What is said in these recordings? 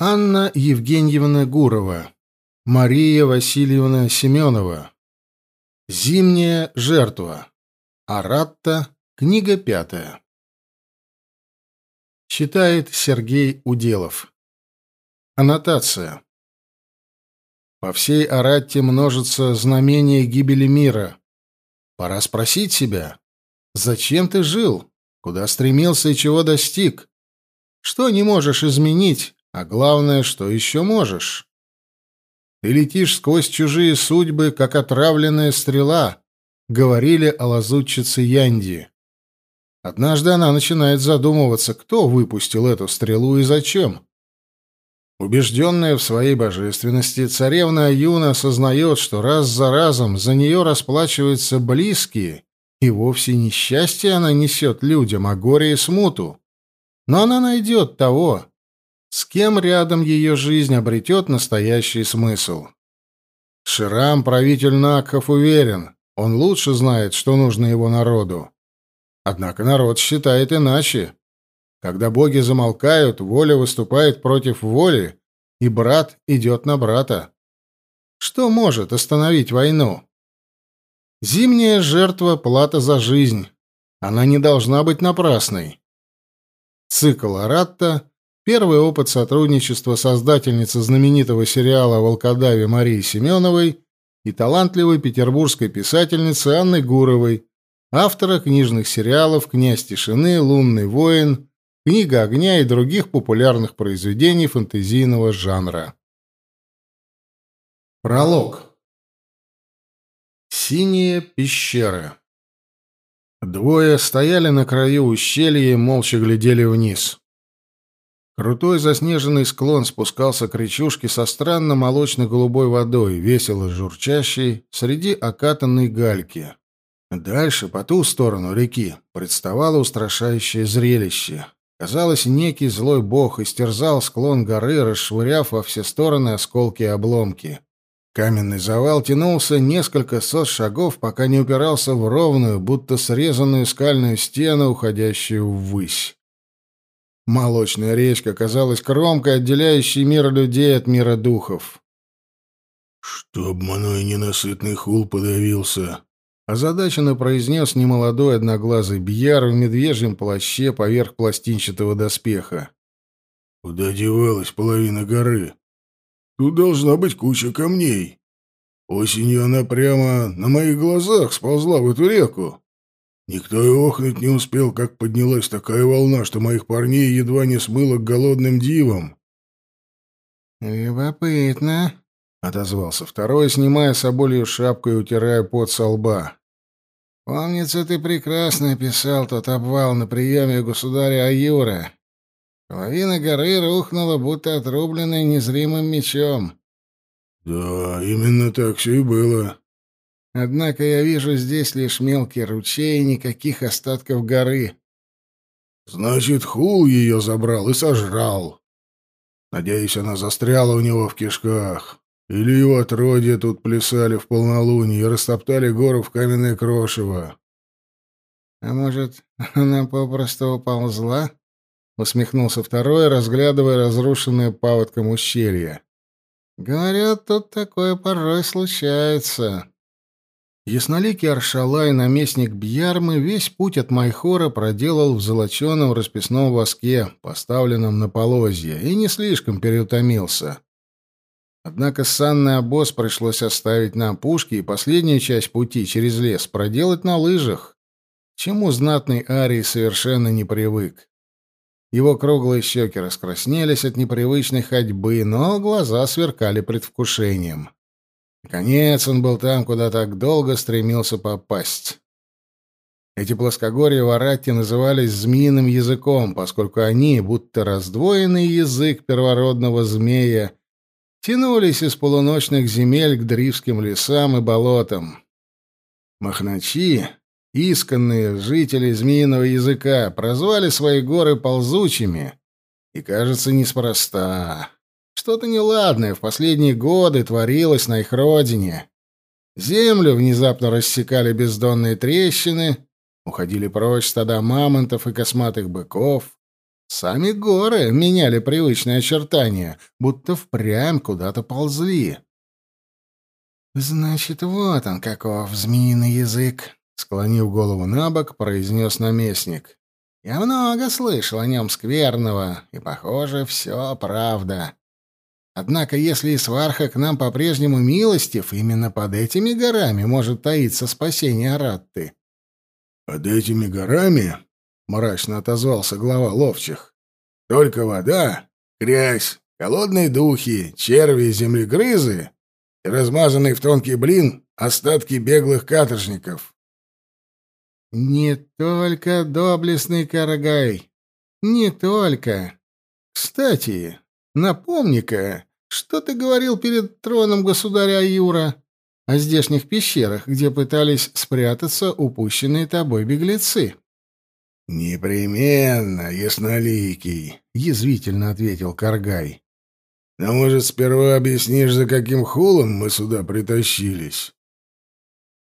Анна Евгеньевна Гурова. Мария Васильевна Семенова. Зимняя жертва. Аратта. Книга пятая. Читает Сергей Уделов. Аннотация. По всей Аратте множится знамения гибели мира. Пора спросить себя, зачем ты жил, куда стремился и чего достиг? Что не можешь изменить, а главное, что еще можешь? Ты летишь сквозь чужие судьбы, как отравленная стрела, говорили о лазутчице Янди. Однажды она начинает задумываться, кто выпустил эту стрелу и зачем. Убежденная в своей божественности, царевна Аюна осознает, что раз за разом за нее расплачиваются близкие, и вовсе не счастье она несет людям, а горе и смуту. Но она найдет того, с кем рядом ее жизнь обретет настоящий смысл. Ширам, правитель Накхов, уверен, он лучше знает, что нужно его народу. Однако народ считает иначе. Когда боги замолкают, воля выступает против воли, и брат идет на брата. Что может остановить войну? Зимняя жертва — плата за жизнь. Она не должна быть напрасной. Цикл Аратта — первый опыт сотрудничества создательницы знаменитого сериала «Волкодаве» Марии Семеновой и талантливой петербургской писательницы Анны Гуровой, автора книжных сериалов «Князь тишины», «Лунный воин», «Книга огня» и других популярных произведений фэнтезийного жанра. Пролог. Синие пещеры. Двое стояли на краю ущелья и молча глядели вниз. Крутой заснеженный склон спускался к речушке со странно молочно-голубой водой, весело журчащей среди окатанной гальки. Дальше, по ту сторону реки, представало устрашающее зрелище. Казалось, некий злой бог истерзал склон горы, расшвыряв во все стороны осколки и обломки. Каменный завал тянулся несколько сот шагов, пока не упирался в ровную, будто срезанную скальную стену, уходящую ввысь. Молочная речка казалась кромкой, отделяющей мир людей от мира духов. «Чтоб мной ненасытный хул подавился!» Озадаченно произнес немолодой одноглазый бьяр в медвежьем плаще поверх пластинчатого доспеха. «Куда девалась половина горы?» Тут должна быть куча камней. Осенью она прямо на моих глазах сползла в эту реку. Никто и охнуть не успел, как поднялась такая волна, что моих парней едва не смыло к голодным дивам. «Любопытно», — отозвался второй, снимая соболью шапку и утирая пот со лба. «Помнится, ты прекрасно описал тот обвал на приеме государя Аюра. Половина горы рухнула, будто отрубленная незримым мечом. Да, именно так все и было. Однако я вижу здесь лишь мелкий ручей и никаких остатков горы. Значит, Хул ее забрал и сожрал. Надеюсь, она застряла у него в кишках. Или его отродья тут плясали в полнолуние и растоптали гору в каменное крошево. А может, она попросту уползла? усмехнулся второй, разглядывая разрушенное паводком ущелье. Говорят, тут такое порой случается. Ясноликий Аршалай, наместник Бьярмы, весь путь от Майхора проделал в золоченом расписном воске, поставленном на полозье, и не слишком переутомился. Однако санный обоз пришлось оставить на опушке и последнюю часть пути через лес проделать на лыжах, чему знатный Арий совершенно не привык. Его круглые щеки раскраснелись от непривычной ходьбы, но глаза сверкали предвкушением. Наконец он был там, куда так долго стремился попасть. Эти плоскогорья в Аратте назывались «змеиным языком», поскольку они, будто раздвоенный язык первородного змея, тянулись из полуночных земель к дривским лесам и болотам. Махначи, Исконные жители змеиного языка прозвали свои горы ползучими. И, кажется, неспроста. Что-то неладное в последние годы творилось на их родине. Землю внезапно рассекали бездонные трещины, уходили прочь стада мамонтов и косматых быков. Сами горы меняли привычные очертания, будто впрямь куда-то ползли. «Значит, вот он каков, змеиный язык», — склонив голову на бок, произнес наместник. «Я много слышал о нем скверного, и, похоже, все правда. Однако, если Исварха к нам по-прежнему милостив, именно под этими горами может таиться спасение Аратты». «Под этими горами?» — мрачно отозвался глава ловчих. «Только вода, грязь, холодные духи, черви и землегрызы и размазанный в тонкий блин остатки беглых каторжников». «Не только доблестный Карагай, не только. Кстати, напомни-ка, что ты говорил перед троном государя Аюра о здешних пещерах, где пытались спрятаться упущенные тобой беглецы?» «Непременно, ясноликий», — язвительно ответил Каргай. «Но, может, сперва объяснишь, за каким хулом мы сюда притащились?»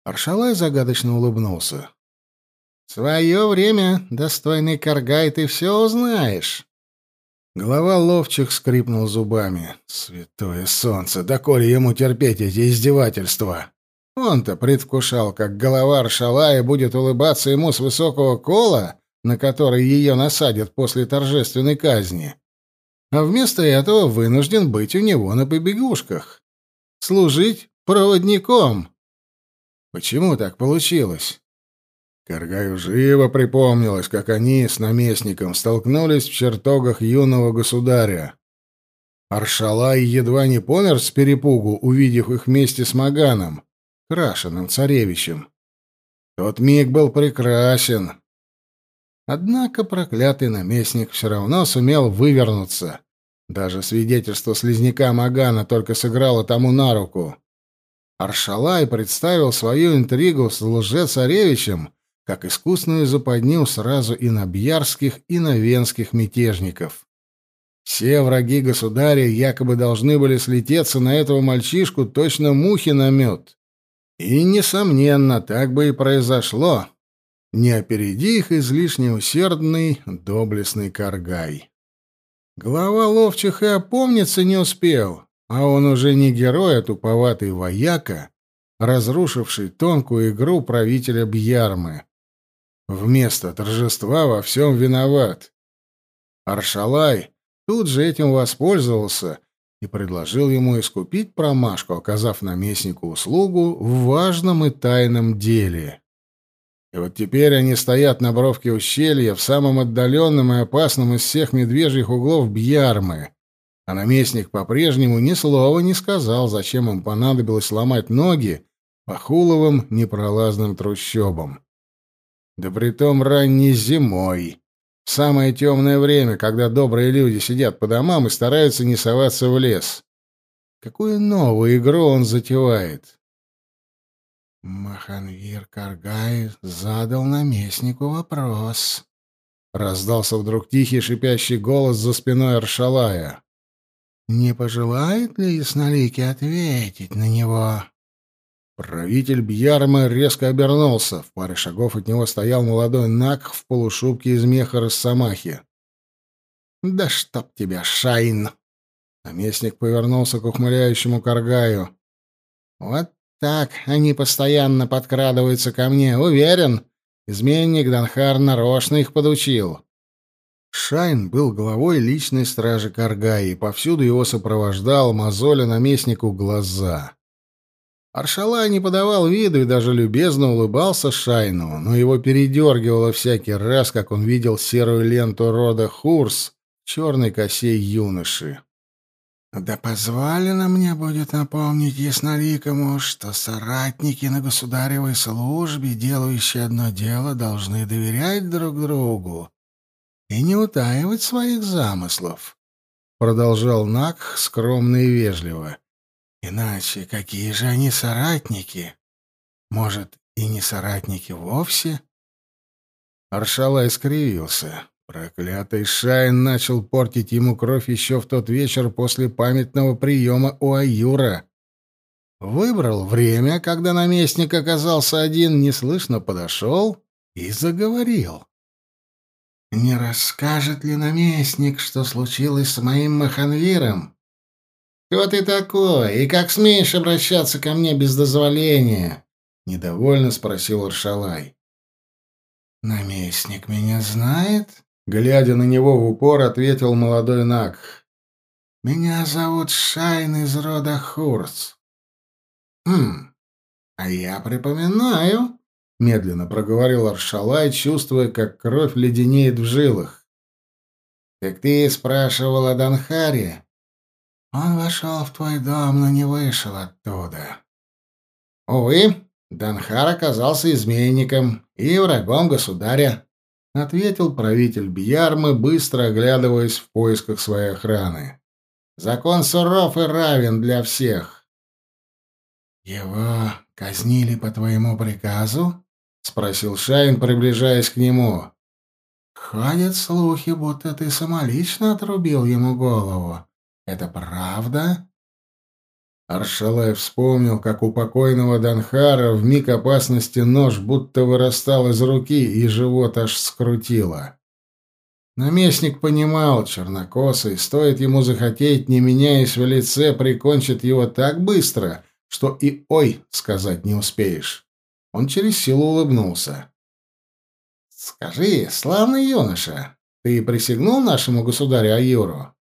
Аршалай загадочно улыбнулся. свое время, достойный Каргай, ты все узнаешь». Голова ловчих скрипнул зубами. «Святое солнце! Доколе ему терпеть эти издевательства!» Он-то предвкушал, как голова Аршалая будет улыбаться ему с высокого кола, на который ее насадят после торжественной казни. А вместо этого вынужден быть у него на побегушках. Служить проводником. Почему так получилось? Каргаю живо припомнилось, как они с наместником столкнулись в чертогах юного государя. Аршалай едва не помер с перепугу, увидев их вместе с Маганом, крашеным царевичем. Тот миг был прекрасен, Однако проклятый наместник все равно сумел вывернуться. Даже свидетельство слизняка Магана только сыграло тому на руку. Аршалай представил свою интригу с лжецаревичем как искусную западню сразу и на бьярских, и на венских мятежников. Все враги государя якобы должны были слететься на этого мальчишку точно мухи на мед. И, несомненно, так бы и произошло, не опереди их излишне усердный, доблестный Каргай. Глава ловчих и опомниться не успел, а он уже не герой, а туповатый вояка, разрушивший тонкую игру правителя Бьярмы. Вместо торжества во всем виноват. Аршалай тут же этим воспользовался и предложил ему искупить промашку, оказав наместнику услугу в важном и тайном деле. И вот теперь они стоят на бровке ущелья, в самом отдаленном и опасном из всех медвежьих углов Бьярмы. А наместник по-прежнему ни слова не сказал, зачем им понадобилось ломать ноги по хуловым непролазным трущобам. Да притом ранней зимой, в самое темное время, когда добрые люди сидят по домам и стараются не соваться в лес. Какую новую игру он затевает? Маханвир Каргай задал наместнику вопрос. Раздался вдруг тихий шипящий голос за спиной Аршалая. «Не пожелает ли ясноликий ответить на него?» Правитель Бьярмы резко обернулся. В паре шагов от него стоял молодой Нак в полушубке из меха Росомахи. «Да чтоб тебя, Шайн!» Наместник повернулся к ухмыляющему Каргаю. «Вот так они постоянно подкрадываются ко мне, уверен. Изменник Данхар нарочно их подучил. Шайн был главой личной стражи Каргаи, повсюду его сопровождал, мозоля наместнику глаза. Аршала не подавал виду и даже любезно улыбался Шайну, но его передергивало всякий раз, как он видел серую ленту рода Хурс черной косе юноши. Да позволено мне будет напомнить ясноликому, что соратники на государевой службе, делающие одно дело, должны доверять друг другу и не утаивать своих замыслов, — продолжал Нак скромно и вежливо. Иначе какие же они соратники? Может, и не соратники вовсе? Аршала искривился. Проклятый Шайн начал портить ему кровь еще в тот вечер после памятного приема у Аюра. Выбрал время, когда наместник оказался один, неслышно подошел и заговорил. Не расскажет ли наместник, что случилось с моим Маханвиром? Кто ты такой и как смеешь обращаться ко мне без дозволения? Недовольно спросил Аршалай. Наместник меня знает? Глядя на него в упор, ответил молодой Наг. Меня зовут Шайн из рода Хурц. Хм, а я припоминаю, медленно проговорил Аршалай, чувствуя, как кровь леденеет в жилах. Так ты спрашивал о Данхаре? Он вошел в твой дом, но не вышел оттуда. Увы, Данхар оказался изменником и врагом государя, ответил правитель Бьярмы, быстро оглядываясь в поисках своей охраны. Закон суров и равен для всех. Его казнили по твоему приказу? спросил Шайн, приближаясь к нему. Ходят слухи, будто ты самолично отрубил ему голову. Это правда? Аршалай вспомнил, как у покойного Данхара в миг опасности нож будто вырастал из руки, и живот аж скрутило. Наместник понимал, чернокосый, стоит ему захотеть, не меняясь в лице, прикончит его так быстро, что и «ой» сказать не успеешь. Он через силу улыбнулся. «Скажи, славный юноша, ты присягнул нашему государю Аюру?»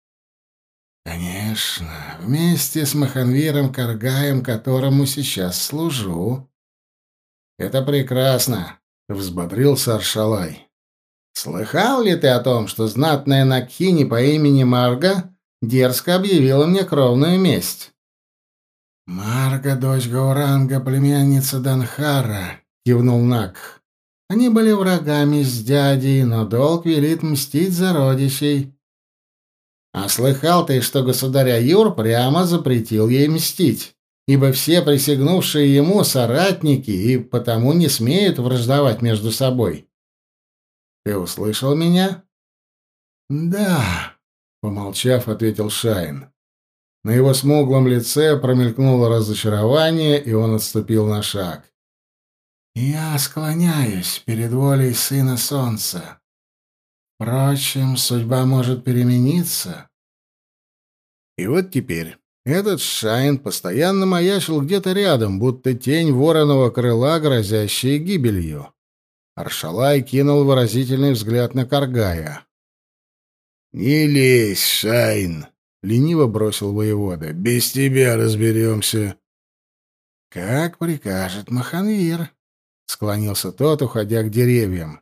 «Конечно, вместе с Маханвиром Каргаем, которому сейчас служу». «Это прекрасно», — взбодрился Аршалай. «Слыхал ли ты о том, что знатная Накхини по имени Марга дерзко объявила мне кровную месть?» «Марга, дочь Гауранга, племянница Данхара», — кивнул Нак. «Они были врагами с дядей, но долг велит мстить за родичей». «А слыхал ты, что государя Юр прямо запретил ей мстить, ибо все присягнувшие ему соратники и потому не смеют враждовать между собой?» «Ты услышал меня?» «Да», — помолчав, ответил Шайн. На его смуглом лице промелькнуло разочарование, и он отступил на шаг. «Я склоняюсь перед волей Сына Солнца. Впрочем, судьба может перемениться». И вот теперь этот Шайн постоянно маячил где-то рядом, будто тень вороного крыла, грозящая гибелью. Аршалай кинул выразительный взгляд на Каргая. «Не лезь, Шайн!» — лениво бросил воевода. «Без тебя разберемся». «Как прикажет Маханвир», — склонился тот, уходя к деревьям.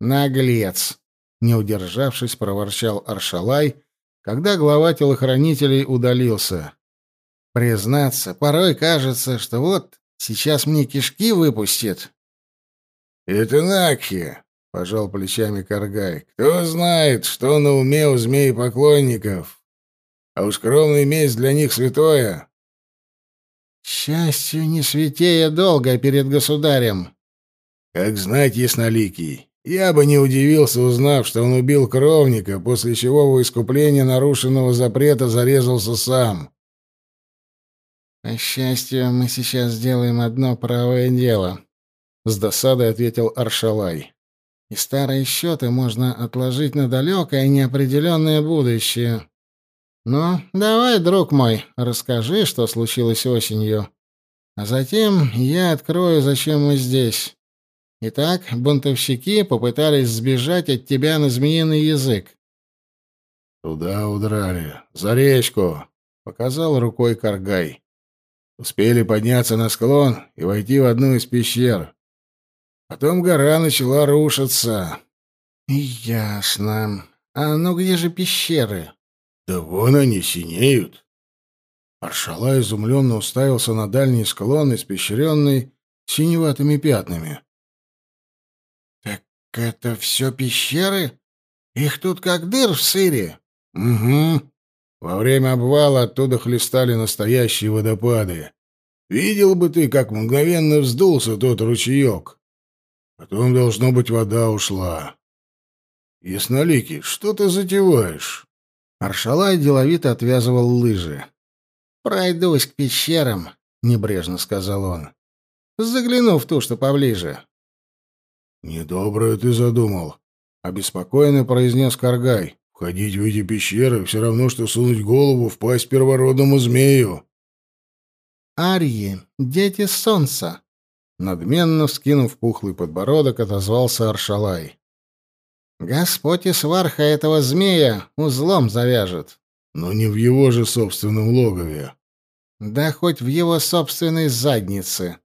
«Наглец!» — не удержавшись, проворчал Аршалай, когда глава телохранителей удалился. «Признаться, порой кажется, что вот сейчас мне кишки выпустит». «Это Накхи», — пожал плечами Каргай. «Кто знает, что на уме у змей-поклонников?» а уж кровная месть для них святое. Счастью, не святее долго перед государем. Как знать, ясноликий. Я бы не удивился, узнав, что он убил кровника, после чего во искупление нарушенного запрета зарезался сам. По счастью, мы сейчас сделаем одно правое дело, с досадой ответил Аршалай. И старые счеты можно отложить на далекое и неопределенное будущее. «Ну, давай, друг мой, расскажи, что случилось осенью. А затем я открою, зачем мы здесь. Итак, бунтовщики попытались сбежать от тебя на змеиный язык». «Туда удрали, за речку», — показал рукой Каргай. Успели подняться на склон и войти в одну из пещер. Потом гора начала рушиться. «Ясно. А ну где же пещеры?» Да вон они синеют. Аршала изумленно уставился на дальний склон, испещренный синеватыми пятнами. — Так это все пещеры? Их тут как дыр в сыре. — Угу. Во время обвала оттуда хлестали настоящие водопады. Видел бы ты, как мгновенно вздулся тот ручеек. Потом, должно быть, вода ушла. Ясноликий, что ты затеваешь? Аршалай деловито отвязывал лыжи. «Пройдусь к пещерам», — небрежно сказал он. «Загляну в ту, что поближе». «Недоброе ты задумал», — обеспокоенно произнес Каргай. «Входить в эти пещеры все равно, что сунуть голову в пасть первородному змею». «Арьи, дети солнца!» Надменно вскинув пухлый подбородок, отозвался Аршалай. «Господь и сварха этого змея узлом завяжет». «Но не в его же собственном логове». «Да хоть в его собственной заднице.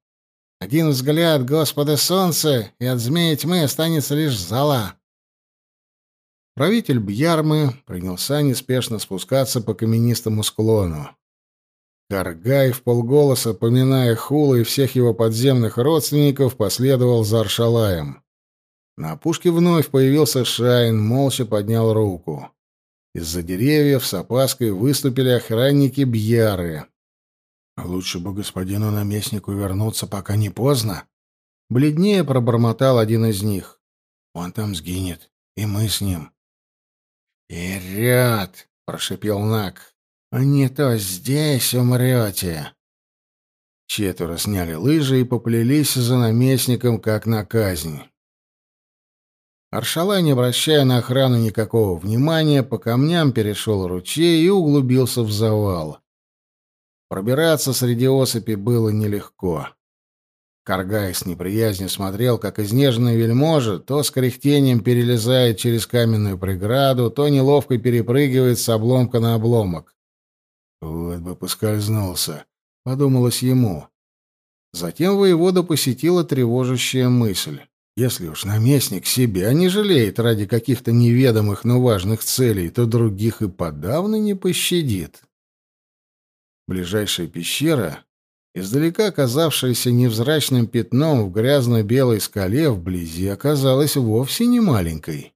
Один взгляд Господа Солнца, и от змея тьмы останется лишь зала». Правитель Бьярмы принялся неспешно спускаться по каменистому склону. Каргай в полголоса, поминая Хула и всех его подземных родственников, последовал за Аршалаем. На опушке вновь появился Шайн, молча поднял руку. Из-за деревьев с опаской выступили охранники Бьяры. «Лучше бы господину наместнику вернуться, пока не поздно», — бледнее пробормотал один из них. «Он там сгинет, и мы с ним». «Вперед!» — прошипел Нак. «А не то здесь умрете!» Четверо сняли лыжи и поплелись за наместником, как на казнь. Аршалай, не обращая на охрану никакого внимания, по камням перешел ручей и углубился в завал. Пробираться среди осыпи было нелегко. Каргай с неприязнью смотрел, как изнеженный вельможа то с кряхтением перелезает через каменную преграду, то неловко перепрыгивает с обломка на обломок. «Вот бы поскользнулся», — подумалось ему. Затем воевода посетила тревожащая мысль. Если уж наместник себя не жалеет ради каких-то неведомых, но важных целей, то других и подавно не пощадит. Ближайшая пещера Издалека казавшаяся невзрачным пятном в грязно-белой скале вблизи оказалась вовсе не маленькой.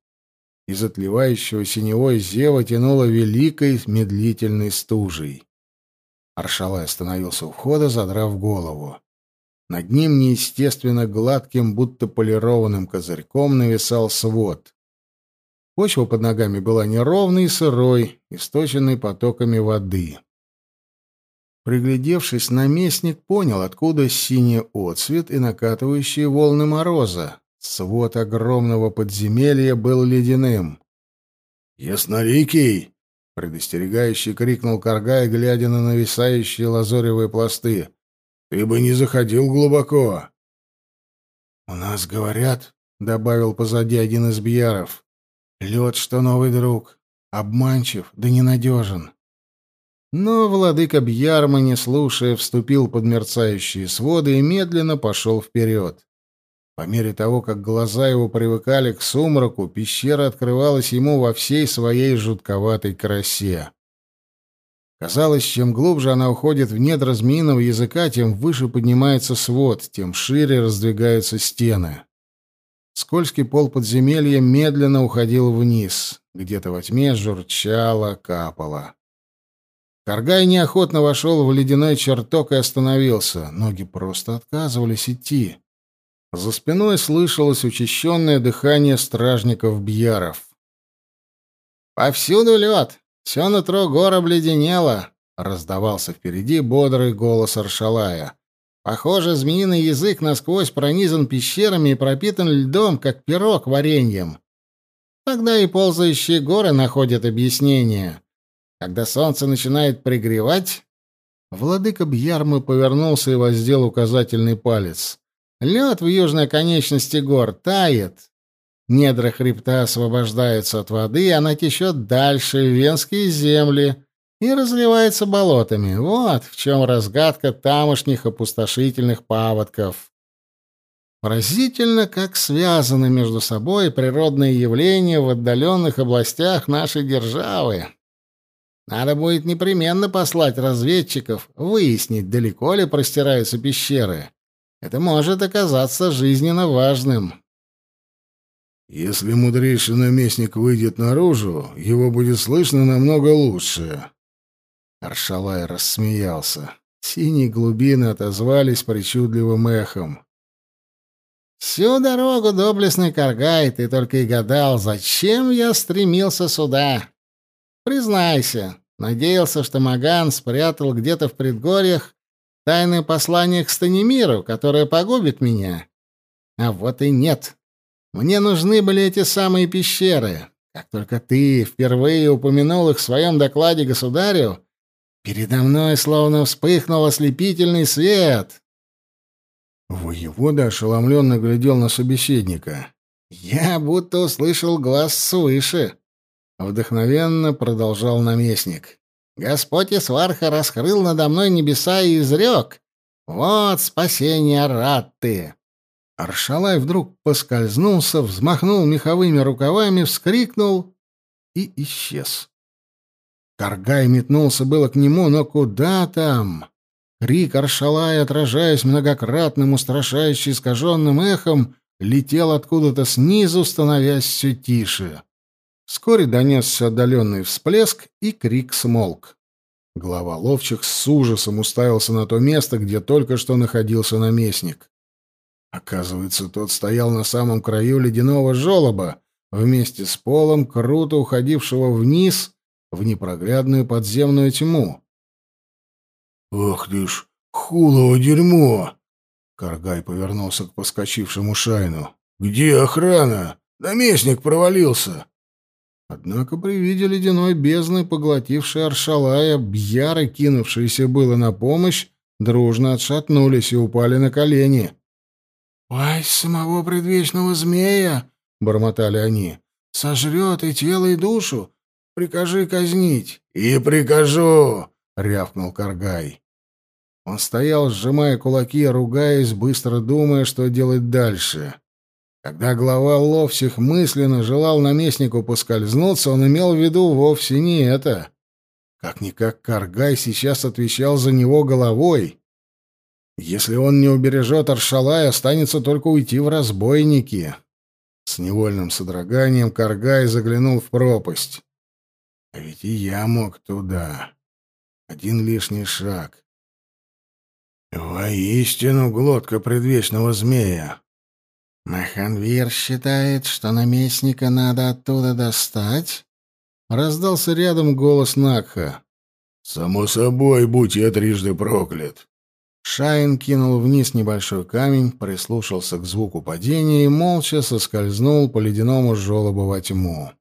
Из отливающего синевой зева тянуло великой медлительной стужей. Аршалай остановился у входа, задрав голову. Над ним неестественно гладким, будто полированным козырьком нависал свод. Почва под ногами была неровной и сырой, источенной потоками воды. Приглядевшись, наместник понял, откуда синий отсвет и накатывающие волны мороза. Свод огромного подземелья был ледяным. «Ясноликий!» — предостерегающий крикнул Каргай, глядя на нависающие лазоревые пласты. «Ты бы не заходил глубоко!» «У нас говорят», — добавил позади один из бьяров, — «лед, что новый друг, обманчив да ненадежен». Но владыка Бьярма, не слушая, вступил под мерцающие своды и медленно пошел вперед. По мере того, как глаза его привыкали к сумраку, пещера открывалась ему во всей своей жутковатой красе. Казалось, чем глубже она уходит в недра змеиного языка, тем выше поднимается свод, тем шире раздвигаются стены. Скользкий пол подземелья медленно уходил вниз. Где-то во тьме журчало, капало. Каргай неохотно вошел в ледяной чертог и остановился. Ноги просто отказывались идти. За спиной слышалось учащенное дыхание стражников-бьяров. «Повсюду лед! Все нутро гор обледенело!» — раздавался впереди бодрый голос Аршалая. «Похоже, змеиный язык насквозь пронизан пещерами и пропитан льдом, как пирог вареньем. Тогда и ползающие горы находят объяснение». Когда солнце начинает пригревать, владыка Бьярмы повернулся и воздел указательный палец. Лед в южной конечности гор тает. Недра хребта освобождаются от воды, она течет дальше, в венские земли, и разливается болотами. Вот в чем разгадка тамошних опустошительных паводков. Поразительно, как связаны между собой природные явления в отдаленных областях нашей державы. Надо будет непременно послать разведчиков, выяснить, далеко ли простираются пещеры. Это может оказаться жизненно важным. Если мудрейший наместник выйдет наружу, его будет слышно намного лучше. Аршалай рассмеялся. Синие глубины отозвались причудливым эхом. «Всю дорогу, доблестный Каргай, ты только и гадал, зачем я стремился сюда. Признайся, надеялся, что Маган спрятал где-то в предгорьях тайное послание к Станимиру, которое погубит меня. А вот и нет. Мне нужны были эти самые пещеры. Как только ты впервые упомянул их в своем докладе государю, передо мной словно вспыхнул ослепительный свет. Воевода ошеломленно глядел на собеседника. «Я будто услышал глаз свыше», — вдохновенно продолжал наместник. «Господь Исварха раскрыл надо мной небеса и изрек. Вот спасение Ратты!» Аршалай вдруг поскользнулся, взмахнул меховыми рукавами, вскрикнул и исчез. Каргай метнулся было к нему, но куда там? Крик Аршалая, отражаясь многократным, устрашающе искаженным эхом, летел откуда-то снизу, становясь все тише. Вскоре донесся отдаленный всплеск, и крик смолк. Глава ловчих с ужасом уставился на то место, где только что находился наместник. Оказывается, тот стоял на самом краю ледяного желоба, вместе с полом, круто уходившего вниз в непроглядную подземную тьму. «Ах ты ж, хулово дерьмо!» Каргай повернулся к поскочившему Шайну. «Где охрана? Наместник провалился!» Однако при виде ледяной бездны, поглотившей Аршалая, бьяры, кинувшиеся было на помощь, дружно отшатнулись и упали на колени. «Ай, самого предвечного змея!» — бормотали они. «Сожрет и тело, и душу. Прикажи казнить». «И прикажу!» — рявкнул Каргай. Он стоял, сжимая кулаки, ругаясь, быстро думая, что делать дальше. Когда глава Ловсих мысленно желал наместнику поскользнуться, он имел в виду вовсе не это. Как-никак Каргай сейчас отвечал за него головой. Если он не убережет Аршалай, останется только уйти в разбойники. С невольным содроганием Каргай заглянул в пропасть. А ведь и я мог туда. Один лишний шаг. Воистину глотка предвечного змея. Маханвир считает, что наместника надо оттуда достать? Раздался рядом голос Накха. Само собой, будь я трижды проклят. Шайн кинул вниз небольшой камень, прислушался к звуку падения и молча соскользнул по ледяному желобу во тьму.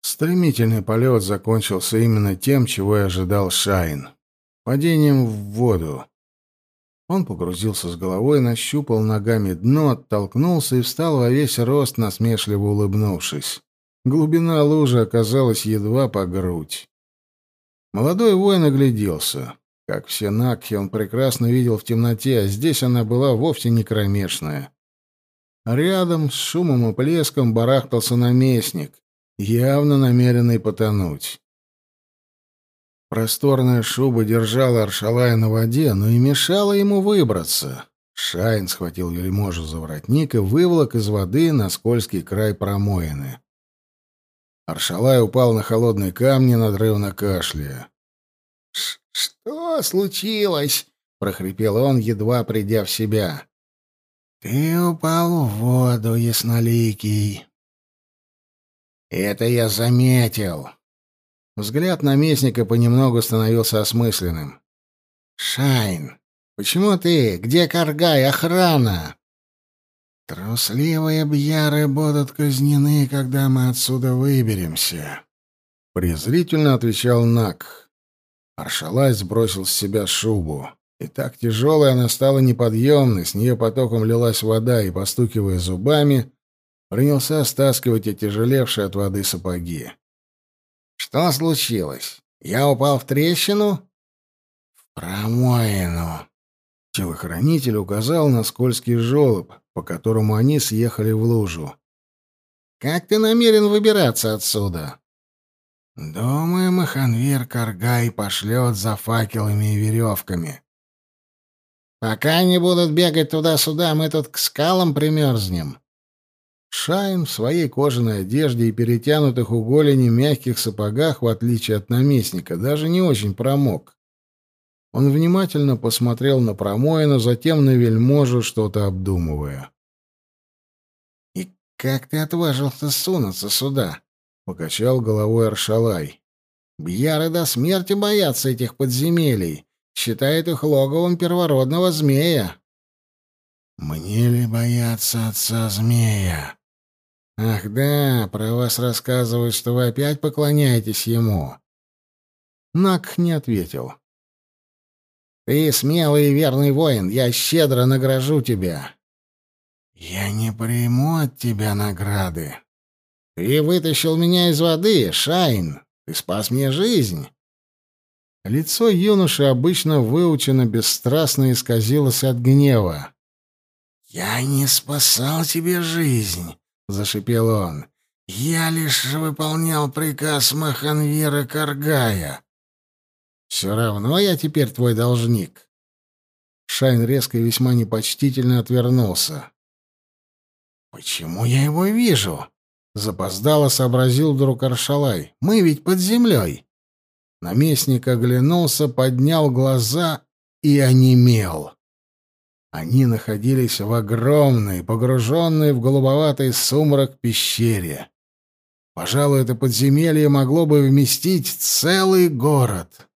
Стремительный полет закончился именно тем, чего и ожидал Шайн — падением в воду. Он погрузился с головой, нащупал ногами дно, оттолкнулся и встал во весь рост, насмешливо улыбнувшись. Глубина лужи оказалась едва по грудь. Молодой воин огляделся. Как все Накхи, он прекрасно видел в темноте, а здесь она была вовсе не кромешная. Рядом с шумом и плеском барахтался наместник, явно намеренный потонуть. Просторная шуба держала Аршалая на воде, но и мешала ему выбраться. Шайн схватил вельможу за воротник и выволок из воды на скользкий край промоины. Аршалай упал на холодные камни, надрывно кашляя. «Что случилось?» — прохрипел он, едва придя в себя. «Ты упал в воду, ясноликий». «Это я заметил». Взгляд наместника понемногу становился осмысленным. «Шайн, почему ты? Где Каргай? Охрана?» «Трусливые бьяры будут казнены, когда мы отсюда выберемся», — презрительно отвечал Нак. Аршалай сбросил с себя шубу. И так тяжелой она стала неподъемной, с нее потоком лилась вода, и, постукивая зубами, принялся стаскивать отяжелевшие от воды сапоги. «Что случилось? Я упал в трещину?» «В промоину», Телохранитель указал на скользкий желоб, по которому они съехали в лужу. «Как ты намерен выбираться отсюда?» «Думаю, Маханвир Каргай пошлет за факелами и веревками». «Пока они будут бегать туда-сюда, мы тут к скалам примерзнем». Шайн в своей кожаной одежде и перетянутых у голени мягких сапогах, в отличие от наместника, даже не очень промок. Он внимательно посмотрел на промоина, затем на вельможу, что-то обдумывая. «И как ты отважился сунуться сюда?» — покачал головой Аршалай. «Бьяры до смерти боятся этих подземелий. считает их логовом первородного змея. Мне ли бояться отца змея? Ах да, про вас рассказывают, что вы опять поклоняетесь ему. Нак не ответил. Ты смелый и верный воин, я щедро награжу тебя. Я не приму от тебя награды. Ты вытащил меня из воды, Шайн. Ты спас мне жизнь. Лицо юноши, обычно выучено бесстрастно, исказилось от гнева. «Я не спасал тебе жизнь», — зашипел он. «Я лишь выполнял приказ Маханвира Каргая. Все равно я теперь твой должник». Шайн резко и весьма непочтительно отвернулся. «Почему я его вижу?» — запоздало сообразил вдруг Аршалай. «Мы ведь под землей». Наместник оглянулся, поднял глаза и онемел. Они находились в огромной, погруженной в голубоватый сумрак пещере. Пожалуй, это подземелье могло бы вместить целый город.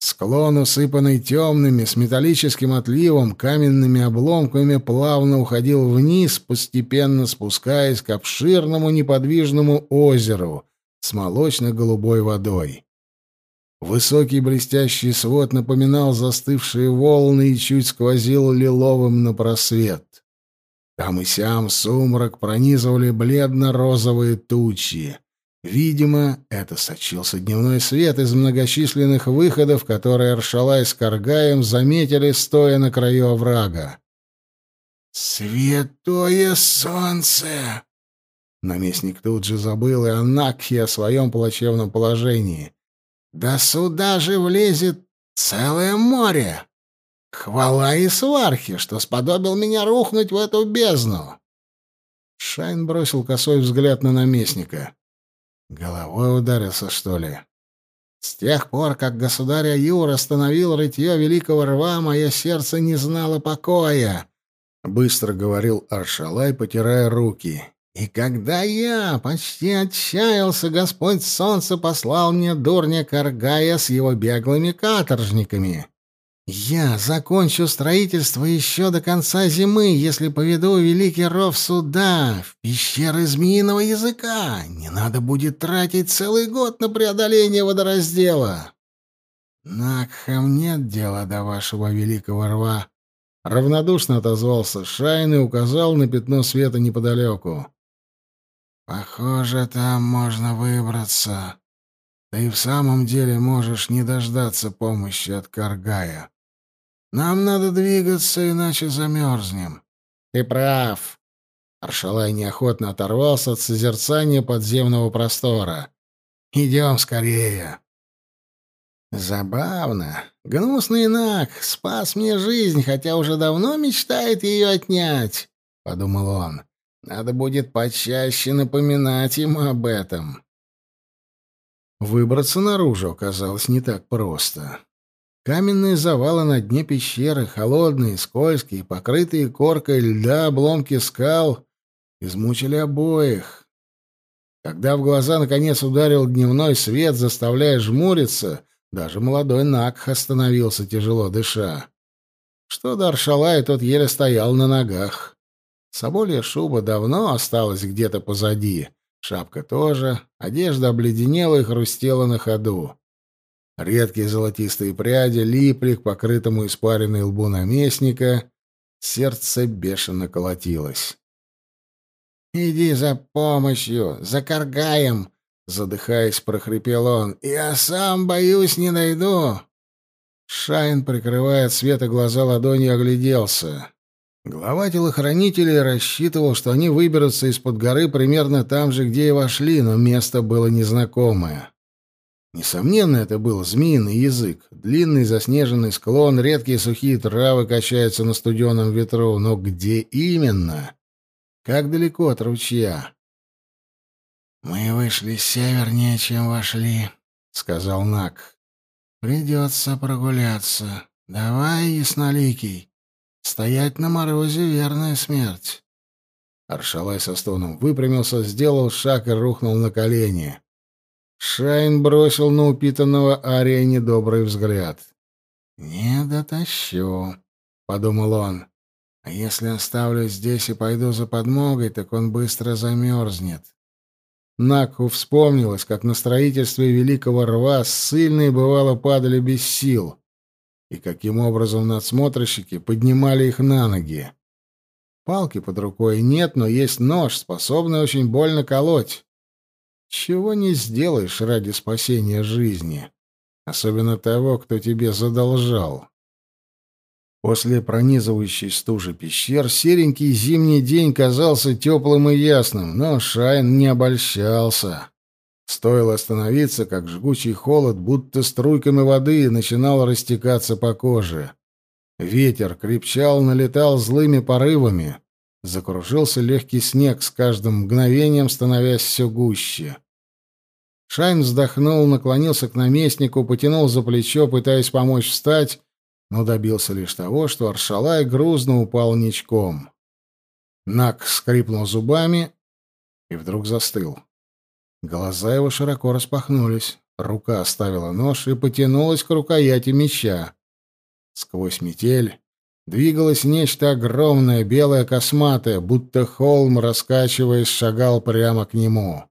Склон, усыпанный темными, с металлическим отливом, каменными обломками, плавно уходил вниз, постепенно спускаясь к обширному неподвижному озеру с молочно-голубой водой. Высокий блестящий свод напоминал застывшие волны и чуть сквозил лиловым на просвет. Там и сям сумрак пронизывали бледно-розовые тучи. Видимо, это сочился дневной свет из многочисленных выходов, которые Аршалай с Каргаем заметили, стоя на краю оврага. «Святое солнце!» Наместник тут же забыл и о Накхе, о своем плачевном положении. Да сюда же влезет целое море. Хвала и свархи, что сподобил меня рухнуть в эту бездну. Шайн бросил косой взгляд на наместника. Головой ударился, что ли? С тех пор, как государь Аюр остановил рытье великого рва, мое сердце не знало покоя, — быстро говорил Аршалай, потирая руки. И когда я почти отчаялся, Господь Солнце послал мне дурня Каргая с его беглыми каторжниками. Я закончу строительство еще до конца зимы, если поведу Великий Ров сюда, в пещеры Змеиного Языка. Не надо будет тратить целый год на преодоление водораздела. Накхам нет дела до вашего Великого Рва. Равнодушно отозвался Шайн и указал на пятно света неподалеку. Похоже, там можно выбраться. Ты в самом деле можешь не дождаться помощи от Каргая. Нам надо двигаться, иначе замерзнем. Ты прав. Аршалай неохотно оторвался от созерцания подземного простора. Идем скорее. Забавно. Гнусный Нак спас мне жизнь, хотя уже давно мечтает ее отнять, — подумал он. Надо будет почаще напоминать ему об этом. Выбраться наружу оказалось не так просто. Каменные завалы на дне пещеры, холодные, скользкие, покрытые коркой льда, обломки скал, измучили обоих. Когда в глаза наконец ударил дневной свет, заставляя жмуриться, даже молодой Накх остановился, тяжело дыша. Что до Аршалая, тот еле стоял на ногах. Соболья шуба давно осталась где-то позади. Шапка тоже. Одежда обледенела и хрустела на ходу. Редкие золотистые пряди липли к покрытому испаренной лбу наместника. Сердце бешено колотилось. «Иди за помощью, за Каргаем!» — задыхаясь, прохрипел он. «Я сам, боюсь, не найду!» Шайн, прикрывая от света глаза ладонью, огляделся. Глава телохранителей рассчитывал, что они выберутся из-под горы примерно там же, где и вошли, но место было незнакомое. Несомненно, это был змеиный язык. Длинный заснеженный склон, редкие сухие травы качаются на студеном ветру. Но где именно? Как далеко от ручья? «Мы вышли севернее, чем вошли», — сказал Нак. «Придется прогуляться. Давай, ясноликий». Стоять на морозе — верная смерть. Аршалай со стоном выпрямился, сделал шаг и рухнул на колени. Шайн бросил на упитанного Ария недобрый взгляд. «Не дотащу», — подумал он. «А если оставлю здесь и пойду за подмогой, так он быстро замерзнет». Накху вспомнилось, как на строительстве Великого Рва ссыльные бывало падали без сил, и каким образом надсмотрщики поднимали их на ноги. Палки под рукой нет, но есть нож, способный очень больно колоть. Чего не сделаешь ради спасения жизни, особенно того, кто тебе задолжал. После пронизывающей стужи пещер серенький зимний день казался теплым и ясным, но Шайн не обольщался. Стоило остановиться, как жгучий холод, будто струйками воды, начинал растекаться по коже. Ветер крепчал, налетал злыми порывами. Закружился легкий снег, с каждым мгновением становясь все гуще. Шайн вздохнул, наклонился к наместнику, потянул за плечо, пытаясь помочь встать, но добился лишь того, что Аршалай грузно упал ничком. Нак скрипнул зубами и вдруг застыл. Глаза его широко распахнулись, рука оставила нож и потянулась к рукояти меча. Сквозь метель двигалось нечто огромное, белое, косматое, будто холм, раскачиваясь, шагал прямо к нему.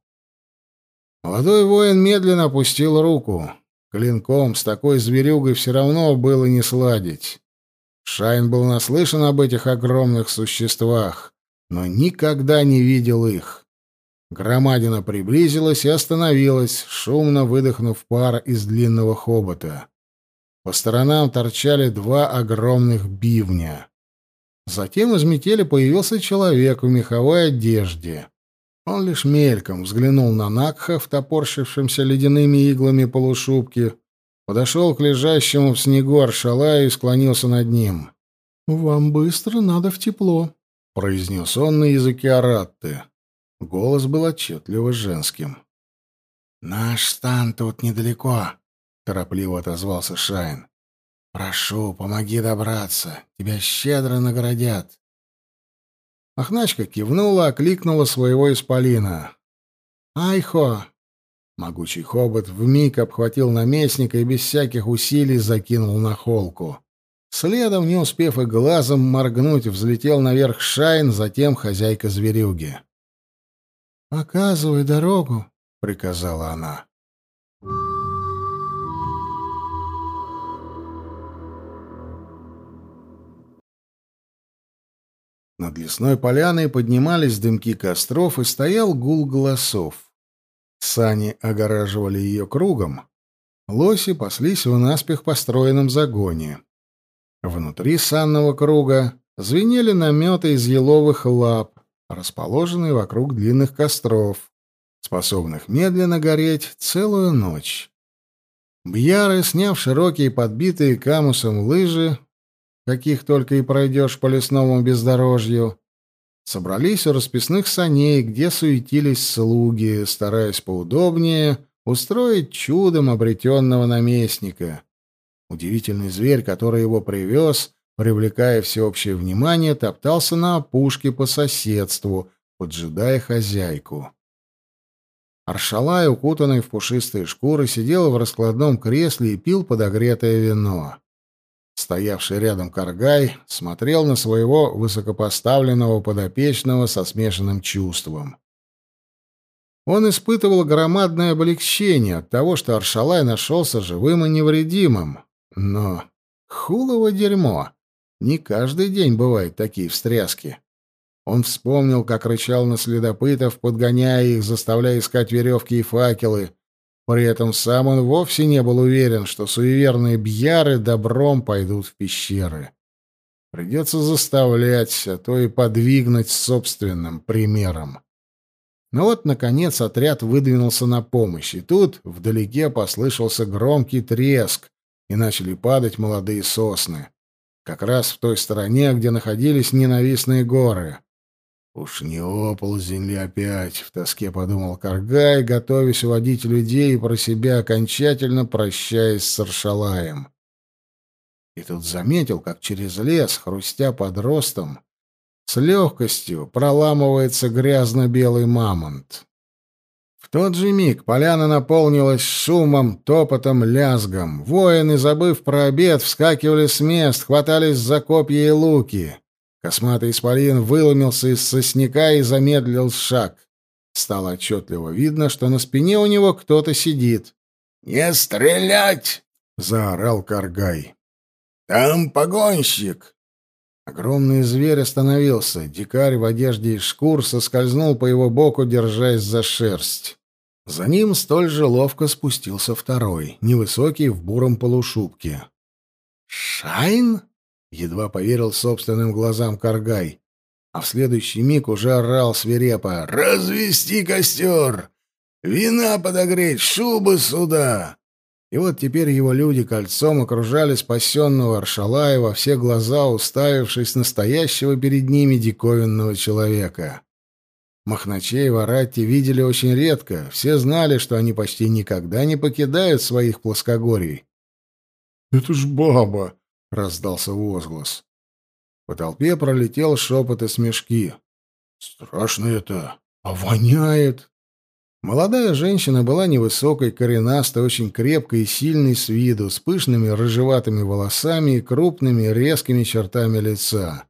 Молодой воин медленно опустил руку. Клинком с такой зверюгой все равно было не сладить. Шайн был наслышан об этих огромных существах, но никогда не видел их. Громадина приблизилась и остановилась, шумно выдохнув пар из длинного хобота. По сторонам торчали два огромных бивня. Затем из метели появился человек в меховой одежде. Он лишь мельком взглянул на Накха, втопорщившимся ледяными иглами полушубки, подошел к лежащему в снегу Аршалаю и склонился над ним. «Вам быстро надо в тепло», — произнес он на языке Аратты. Голос был отчетливо женским. «Наш стан тут недалеко», — торопливо отозвался Шайн. «Прошу, помоги добраться. Тебя щедро наградят. Ахначка кивнула, окликнула своего исполина. «Айхо!» Могучий хобот вмиг обхватил наместника и без всяких усилий закинул на холку. Следом, не успев и глазом моргнуть, взлетел наверх Шайн, затем хозяйка зверюги. «Показывай дорогу», — приказала она. Над лесной поляной поднимались дымки костров и стоял гул голосов. Сани огораживали ее кругом. Лоси паслись в наспех построенном загоне. Внутри санного круга звенели наметы из еловых лап, расположенные вокруг длинных костров, способных медленно гореть целую ночь. Бьяры, сняв широкие подбитые камусом лыжи, каких только и пройдешь по лесному бездорожью, собрались у расписных саней, где суетились слуги, стараясь поудобнее устроить чудом обретенного наместника. Удивительный зверь, который его привез, привлекая всеобщее внимание, топтался на опушке по соседству, поджидая хозяйку. Аршалай, укутанный в пушистые шкуры, сидел в раскладном кресле и пил подогретое вино. Стоявший рядом Каргай смотрел на своего высокопоставленного подопечного со смешанным чувством. Он испытывал громадное облегчение от того, что Аршалай нашелся живым и невредимым. Но хулово дерьмо! Не каждый день бывают такие встряски. Он вспомнил, как рычал на следопытов, подгоняя их, заставляя искать веревки и факелы, при этом сам он вовсе не был уверен, что суеверные бьяры добром пойдут в пещеры. Придется заставлять, а то и подвигнуть собственным примером. Но вот, наконец, отряд выдвинулся на помощь, и тут вдалеке послышался громкий треск, и начали падать молодые сосны. Как раз в той стороне, где находились ненавистные горы. «Уж не оползень ли опять?» — в тоске подумал Каргай, готовясь уводить людей и про себя окончательно прощаясь с Аршалаем. И тут заметил, как через лес, хрустя под ростом, с легкостью проламывается грязно-белый мамонт. Тот же миг поляна наполнилась шумом, топотом, лязгом. Воины, забыв про обед, вскакивали с мест, хватались за копья и луки. Косматый исполин выломился из сосняка и замедлил шаг. Стало отчетливо видно, что на спине у него кто-то сидит. «Не стрелять!» — заорал Каргай. «Там погонщик!» Огромный зверь остановился. Дикарь в одежде из шкур соскользнул по его боку, держась за шерсть. За ним столь же ловко спустился второй, невысокий, в буром полушубке. «Шайн?» — едва поверил собственным глазам Каргай. А в следующий миг уже орал свирепо. «Развести костер! Вина подогреть, шубы сюда!» И вот теперь его люди кольцом окружали спасенного Аршалая во все глаза, уставившись настоящего перед ними диковинного человека. Махначей в Аратте видели очень редко, все знали, что они почти никогда не покидают своих плоскогорий. «Это ж баба!» — раздался возглас. По толпе пролетел шепот и смешки. «Страшно это! А воняет!» Молодая женщина была невысокой, коренастой, очень крепкой и сильной с виду, с пышными рыжеватыми волосами и крупными резкими чертами лица.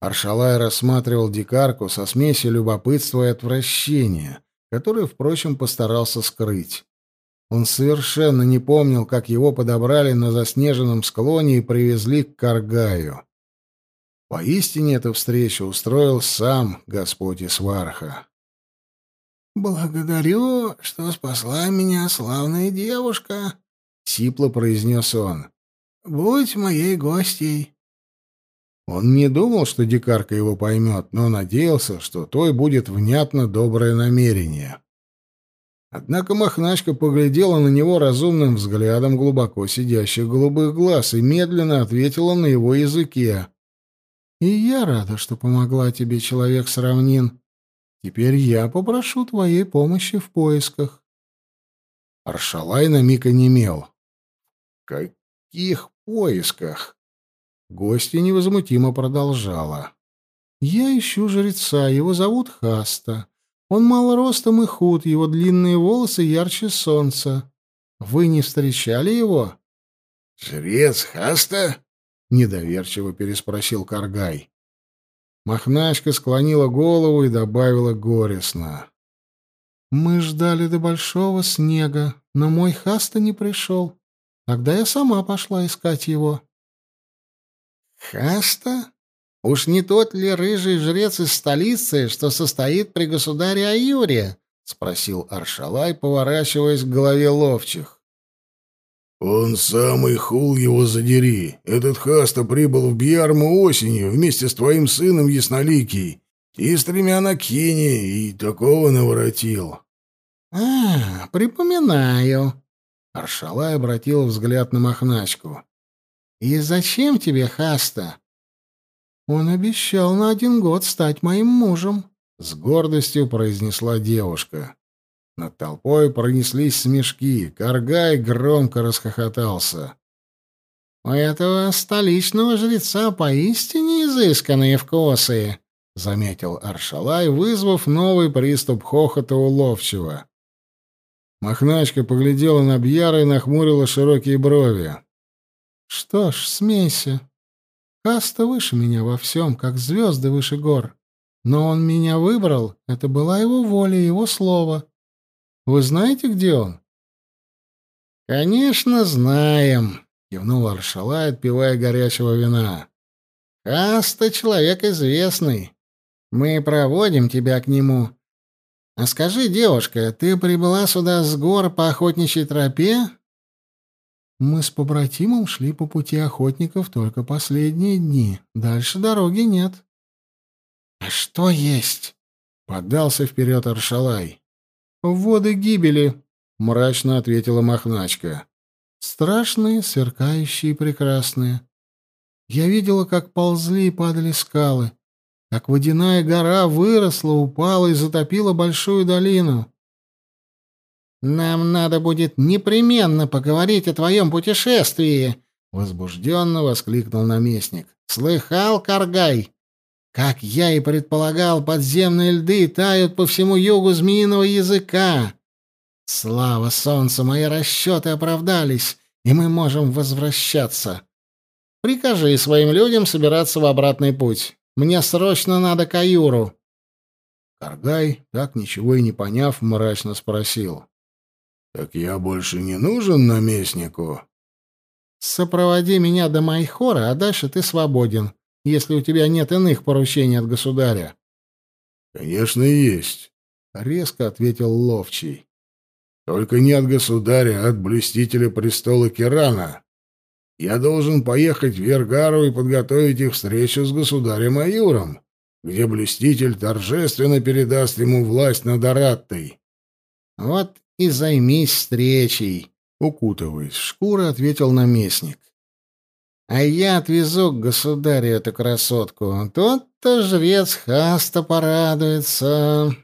Аршалай рассматривал дикарку со смесью любопытства и отвращения, которое, впрочем, постарался скрыть. Он совершенно не помнил, как его подобрали на заснеженном склоне и привезли к Каргаю. Поистине эту встречу устроил сам Господь Исварха. «Благодарю, что спасла меня славная девушка», — сипло произнес он. «Будь моей гостьей». Он не думал, что дикарка его поймет, но надеялся, что той будет внятно доброе намерение. Однако Мохначка поглядела на него разумным взглядом глубоко сидящих голубых глаз и медленно ответила на его языке. «И я рада, что помогла тебе, человек с равнин. Теперь я попрошу твоей помощи в поисках. Аршалай на миг онемел. «Каких поисках?» Гостья невозмутимо продолжала. «Я ищу жреца, его зовут Хаста. Он мал ростом и худ, его длинные волосы ярче солнца. Вы не встречали его?» «Жрец Хаста?» — недоверчиво переспросил Каргай. Махначка склонила голову и добавила горестно. «Мы ждали до большого снега, но мой Хаста не пришел. Тогда я сама пошла искать его». «Хаста? Уж не тот ли рыжий жрец из столицы, что состоит при государе Аюре?» — спросил Аршалай, поворачиваясь к голове ловчих. «Он самый хул его задери. Этот Хаста прибыл в Бьярму осенью вместе с твоим сыном Ясноликий и с тремя на Кине, и такого наворотил». «А, припоминаю». Аршалай обратил взгляд на Мохначку. «И зачем тебе Хаста?» «Он обещал на один год стать моим мужем», — с гордостью произнесла девушка. Над толпой пронеслись смешки. Каргай громко расхохотался. «У этого столичного жреца поистине изысканные вкусы», — заметил Аршалай, вызвав новый приступ хохота у ловчего. Махначка поглядела на Бьяра и нахмурила широкие брови. «Что ж, смейся. Каста выше меня во всем, как звезды выше гор. Но он меня выбрал, это была его воля, его слово. Вы знаете, где он?» «Конечно, знаем», — кивнул Аршалай, отпивая горячего вина. «Каста — человек известный. Мы проводим тебя к нему. А скажи, девушка, ты прибыла сюда с гор по охотничьей тропе?» «Мы с побратимом шли по пути охотников только последние дни. Дальше дороги нет». «А что есть?» — подался вперед Аршалай. «Воды гибели», — мрачно ответила Мохначка. «Страшные, сверкающие и прекрасные. Я видела, как ползли и падали скалы, как водяная гора выросла, упала и затопила большую долину». «Нам надо будет непременно поговорить о твоем путешествии», — возбужденно воскликнул наместник. «Слыхал, Каргай? Как я и предполагал, подземные льды тают по всему югу змеиного языка. Слава солнцу, мои расчеты оправдались, и мы можем возвращаться. Прикажи своим людям собираться в обратный путь. Мне срочно надо к Аюру. Каргай, так ничего и не поняв, мрачно спросил. «Так я больше не нужен наместнику?» «Сопроводи меня до Майхора, а дальше ты свободен, если у тебя нет иных поручений от государя». «Конечно, есть», — резко ответил Ловчий. «Только не от государя, а от блюстителя престола Кирана. Я должен поехать в Вергару и подготовить их встречу с государем Аюром, где блюститель торжественно передаст ему власть над Араттой». «Вот и займись встречей», — укутываясь в шкуру, ответил наместник. «А я отвезу к государю эту красотку. Тот-то жрец Хаста порадуется».